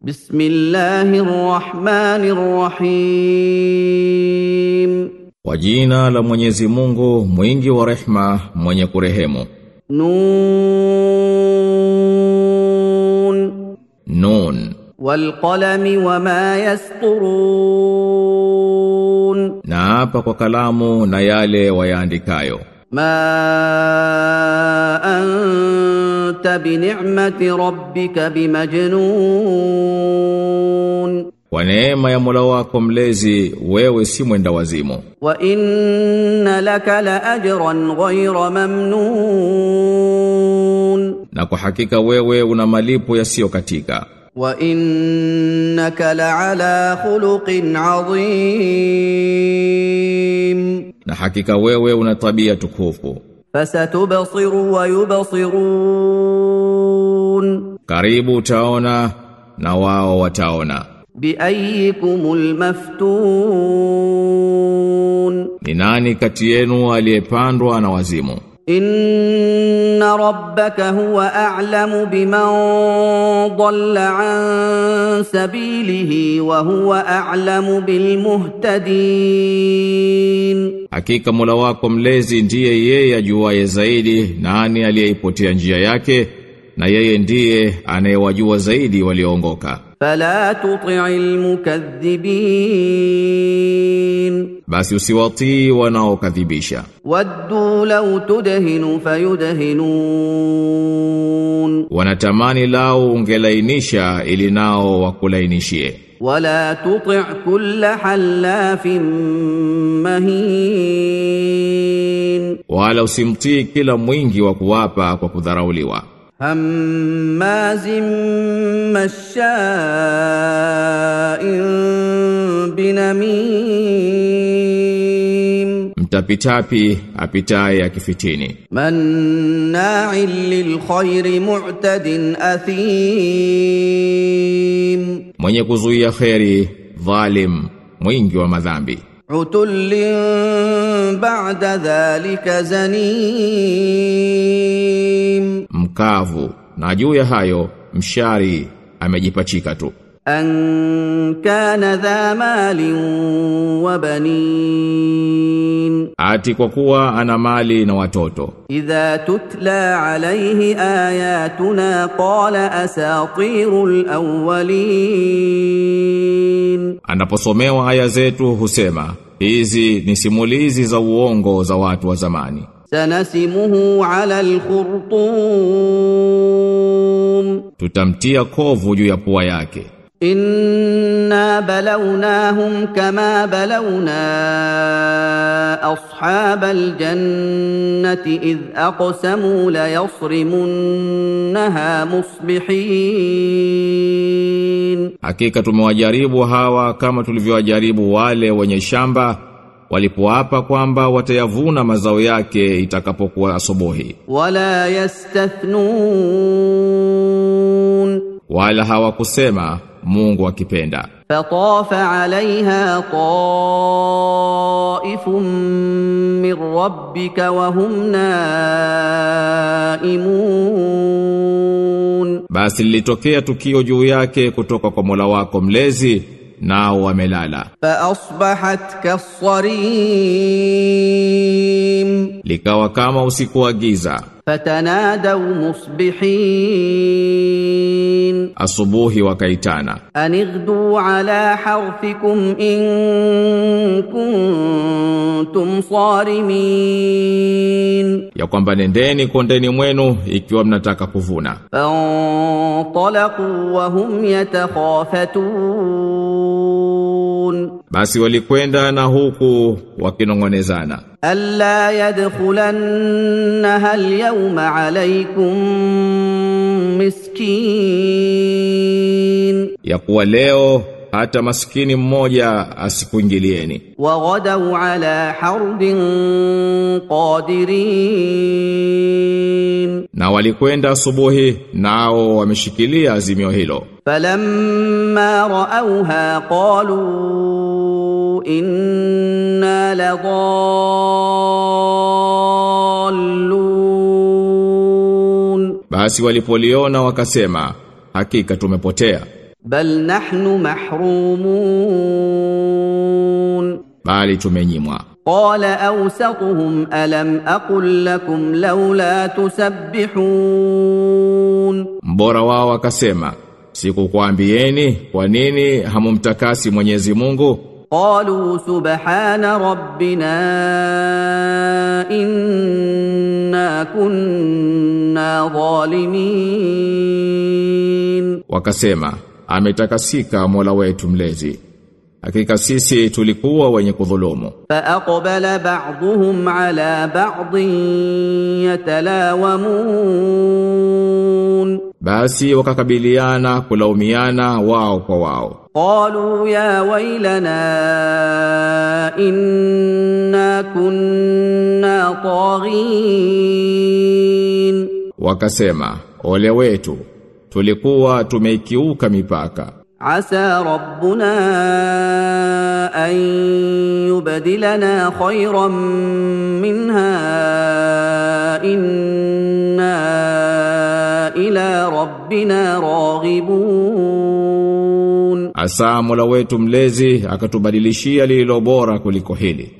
Bismillahir Rahmanir Rahim. Kwa jina la Mwenyezi Mungu, mwingi wa rehma, mwenye kurehemu. Nun. Nun. Wal wama yasturun. Na hapa kwa kalamu na yale wayaandikayo. Ma kwa neema ya Mola wako mlezi wewe si mwenda wazimu. Wa inna laka la ajran ghayra mamnun. Na kwa hakika wewe una malipo yasiyo katika Wa innaka la ala khuluqin adhim. Na hakika wewe una tabia tukufu fasatubsiru wa yubsirun, karibu utaona na wao wataona. Biayikumul maftun, ni nani kati yenu aliyepandwa na wazimu? إن ربك هو أعلم بمن ضل عن سبيله وهو أعلم بالمهتدين Hakika Mola wako mlezi ndiye yeye ajuaye zaidi nani aliyeipotea njia yake na yeye ndiye anayewajua zaidi walioongoka. fala tuti'il basi usiwatii wanaokadhibisha. Waddu law tudhinu fayudhinun, wanatamani lao ungelainisha ili nao wakulainishie. Wala tuti' kulla halafin mahin, wala usimtii kila mwingi wa kuwapa kwa kudharauliwa. هماز مشاء بنميم Mtapitapi apitaye akifitini. مناع للخير معتد أثيم Mwenye kuzuia kheri, dhalim, mwingi wa madhambi. عتل بعد ذلك زنيم mkavu. Na juu ya hayo mshari amejipachika tu. An kana dha malin wa banin. Ati kwa kuwa ana mali na watoto. Idha tutla alayhi ayatuna qala asatirul awwalin. Anaposomewa aya zetu husema hizi ni simulizi za uongo za watu wa zamani sanasimuhu ala alkhurtum, tutamtia kovu juu ya pua yake. Inna balawnahum kama balawna ashabal jannati idh aqsamu la yasrimunha musbihin, hakika tumewajaribu hawa kama tulivyowajaribu wale wenye shamba walipoapa kwamba watayavuna mazao yake itakapokuwa asubuhi. Wala yastathnun wala hawakusema Mungu akipenda. fatafa alaiha qaifun min rabbika wa hum naimun. Basi litokea tukio juu yake kutoka kwa Mola wako mlezi nao wamelala. Fa asbahat kasarim, likawa kama usiku wa giza fatanadaw musbihin, asubuhi wakaitana. Anigdu ala harfikum in kuntum sarimin, ya kwamba nendeni kondeni mwenu ikiwa mnataka kuvuna. Fantalaqu wa hum yatakhafatun basi walikwenda na huku wakinongonezana. Alla yadkhulanna hal yawma alaykum miskin, ya kuwa leo hata maskini mmoja asikuingilieni. Waghadau ala hardin qadirin, na walikwenda asubuhi nao wameshikilia azimio hilo. Falamma raauha qalu inna ladallun, basi walipoliona wakasema hakika tumepotea bal nahnu mahrumun, bali tumenyimwa. Qala awsatuhum alam aqul lakum laula tusabbihun, mbora wao akasema sikukwambieni kwa nini hamumtakasi Mwenyezi Mungu? Qalu subhana rabbina inna kunna zalimin, wakasema ametakasika Mola wetu mlezi hakika sisi tulikuwa wenye kudhulumu. Fa aqbala ba'dhum ala ba'dhin yatalawamun, basi wakakabiliana kulaumiana wao kwa wao. Qalu ya wailana inna kunna taghin, wakasema ole wetu tulikuwa tumeikiuka mipaka. Asa rabbuna an yubadilana khayran minha inna ila rabbina raghibun. Asa mola wetu mlezi akatubadilishia lililo bora kuliko hili.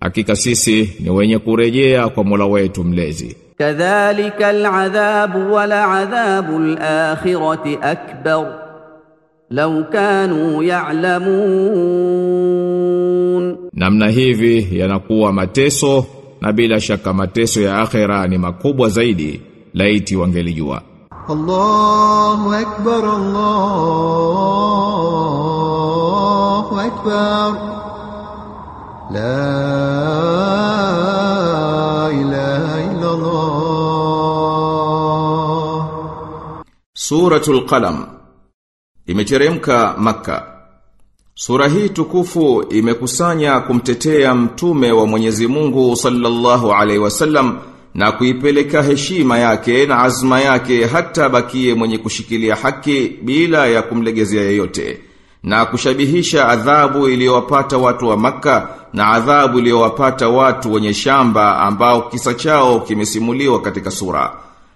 Hakika sisi ni wenye kurejea kwa mola wetu mlezi. كذلك العذاب ولعذاب الاخره اكبر لو كانوا يعلمون namna hivi yanakuwa mateso na bila shaka mateso ya akhera ni makubwa zaidi laiti wangelijua الله أكبر الله أكبر لا إله Allah. Suratul Qalam imeteremka maka. Sura hii tukufu imekusanya kumtetea mtume wa Mwenyezi Mungu sallallahu alaihi wasallam na kuipeleka heshima yake na azma yake hata bakie mwenye kushikilia haki bila ya kumlegezea yeyote na kushabihisha adhabu iliyowapata watu wa maka na adhabu iliyowapata watu wenye shamba ambao kisa chao kimesimuliwa katika sura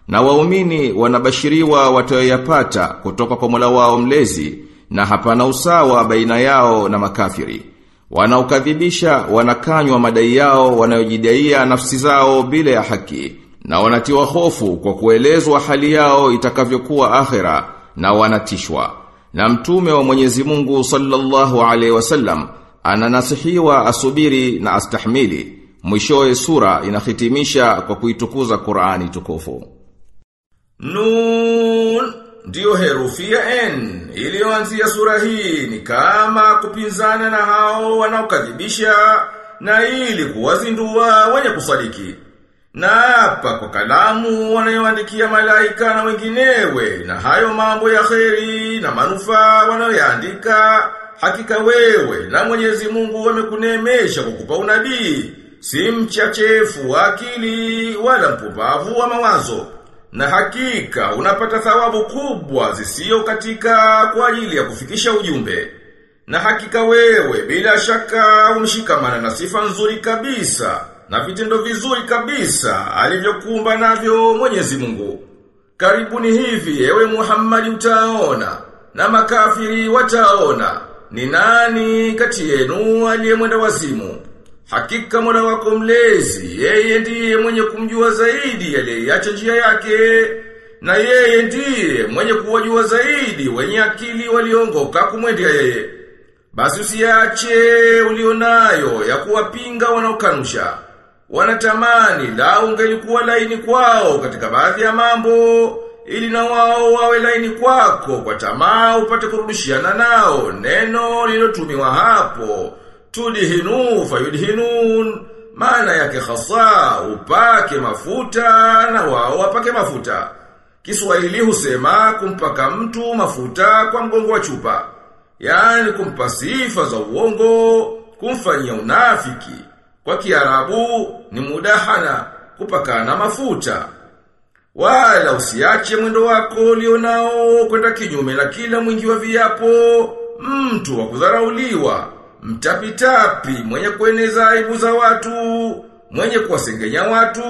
na waumini wanabashiriwa watayoyapata kutoka kwa Mola wao mlezi na hapana usawa baina yao na makafiri. Wanaokadhibisha wanakanywa madai yao wanayojidaia nafsi zao bila ya haki na wanatiwa hofu kwa kuelezwa hali yao itakavyokuwa akhera na wanatishwa. Na mtume wa Mwenyezi Mungu sallallahu alaihi wasallam ananasihiwa asubiri na astahmili. Mwishowe sura inahitimisha kwa kuitukuza Qur'ani tukufu. Nun ndiyo herufi ya N iliyoanzia sura hii ni kama kupinzana na hao wanaokadhibisha na ili kuwazindua wenye kusadiki. Na hapa kwa kalamu wanayoandikia malaika na wenginewe na hayo mambo ya kheri na manufaa wanayoandika hakika wewe na Mwenyezi Mungu wamekunemesha kukupa unabii. Si mchachefu wa akili wala mpumbavu wa mawazo. Na hakika unapata thawabu kubwa zisiyo katika kwa ajili ya kufikisha ujumbe. Na hakika wewe bila shaka umshikamana na sifa nzuri kabisa na vitendo vizuri kabisa alivyokuumba navyo Mwenyezi Mungu. Karibuni hivi ewe Muhammad utaona na makafiri wataona ni nani kati yenu aliyemwenda wazimu. Hakika Mola wako mlezi, yeye ndiye mwenye kumjua zaidi aliyeacha njia yake, na yeye ndiye mwenye kuwajua zaidi wenye akili waliongoka kumwendea yeye. Basi usiache ulionayo ya kuwapinga wanaokanusha. Wanatamani la ungelikuwa laini kwao katika baadhi ya mambo, ili na wao wawe laini kwako kwa tamaa upate kurudishiana nao. Neno lilotumiwa hapo tudihinu fayudhinun maana yake hasa upake mafuta na wao wapake mafuta. Kiswahili husema kumpaka mtu mafuta kwa mgongo wa chupa yaani kumpa sifa za uongo kumfanyia unafiki kwa Kiarabu ni mudahana kupakana mafuta. Wala usiache mwendo wako ulionao kwenda kinyume na kila mwingi wa viapo. Mtu wa kudharauliwa mtapitapi mwenye kueneza aibu za watu, mwenye kuwasengenya watu,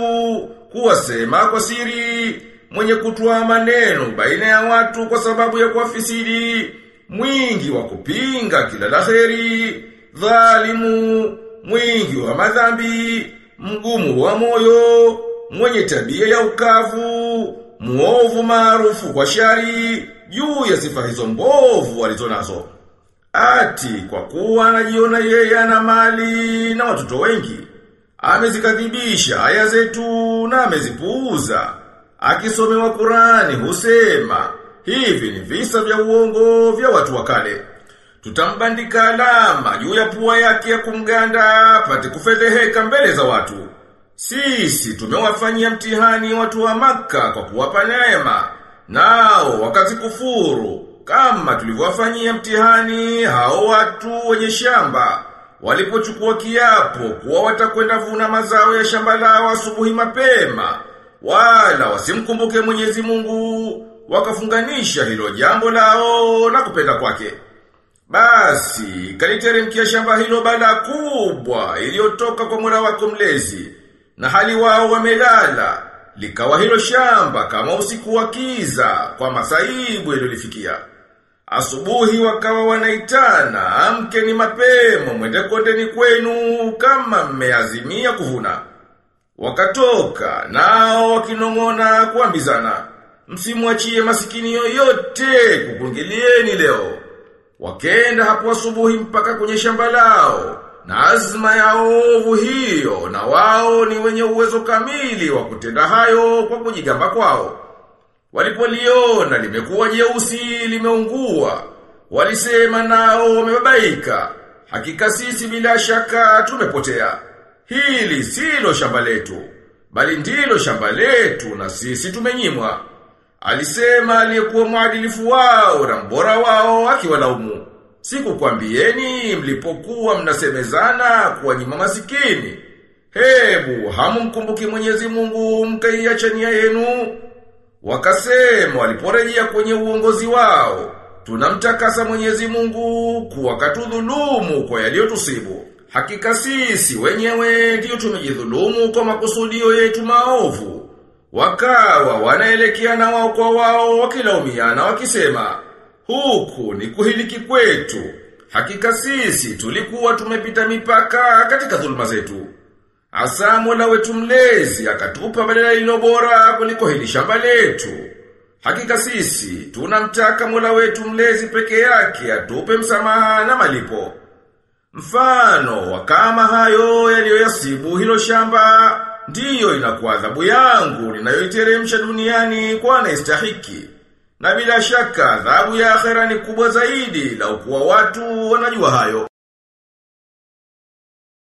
kuwasema kwa siri, mwenye kutoa maneno baina ya watu kwa sababu ya kuwafisidi, mwingi wa kupinga kila la heri, dhalimu, mwingi wa madhambi, mgumu wa moyo, mwenye tabia ya ukavu, muovu maarufu kwa shari, juu ya sifa hizo mbovu walizonazo. Ati kwa kuwa anajiona yeye ana mali na watoto wengi, amezikadhibisha aya zetu na amezipuuza. Akisomewa Kurani husema, hivi ni visa vya uongo vya watu wa kale. Tutambandika alama juu ya pua yake ya kumganda pate kufedheheka mbele za watu. Sisi tumewafanyia mtihani watu wa maka kwa kuwapa neema, nao wakazikufuru kama tulivyowafanyia mtihani hao watu wenye shamba walipochukua kiapo kuwa watakwenda vuna mazao ya shamba lao asubuhi mapema wala wasimkumbuke Mwenyezi Mungu wakafunganisha hilo jambo lao na kupenda kwake basi kaliteremkia shamba hilo bala kubwa iliyotoka kwa Mola wako mlezi na hali wao wamelala likawa hilo shamba kama usiku wa kiza kwa masaibu yaliyolifikia Asubuhi wakawa wanaitana, amke ni mapema, mwende kondeni kwenu kama mmeazimia kuvuna. Wakatoka, nao wakinong'ona kuambizana, msimwachie masikini yoyote kukungilieni leo. Wakenda hapo asubuhi mpaka kwenye shamba lao, na azma ya ovu hiyo, na wao ni wenye uwezo kamili wa kutenda hayo kwa kujigamba kwao. Walipoliona limekuwa jeusi limeungua, walisema nao wamebabaika. Hakika sisi bila shaka tumepotea. Hili silo shamba letu, bali ndilo shamba letu na sisi tumenyimwa. Alisema aliyekuwa mwadilifu wao na mbora wao akiwalaumu. Sikukwambieni mlipokuwa mnasemezana kuwanyima masikini. Hebu hamumkumbuki Mwenyezi Mungu mkaiacha nia yenu. Wakasema waliporejea kwenye uongozi wao, tunamtakasa Mwenyezi Mungu kuwa katudhulumu kwa yaliyotusibu. Hakika sisi wenyewe ndiyo tumejidhulumu kwa makusudio yetu maovu. Wakawa wanaelekea na wao kwa wao wakilaumiana wakisema, huku ni kuhiliki kwetu. Hakika sisi tulikuwa tumepita mipaka katika dhuluma zetu. Asa mola wetu mlezi akatupa badala ilo bora kuliko hili shamba letu. Hakika sisi tunamtaka mola wetu mlezi peke yake atupe msamaha na malipo. Mfano wakama hayo yaliyoyasibu hilo shamba ndiyo inakuwa adhabu yangu ninayoiteremsha duniani kwa anayestahiki. Na bila shaka adhabu ya akhera ni kubwa zaidi la ukuwa watu wanajua hayo.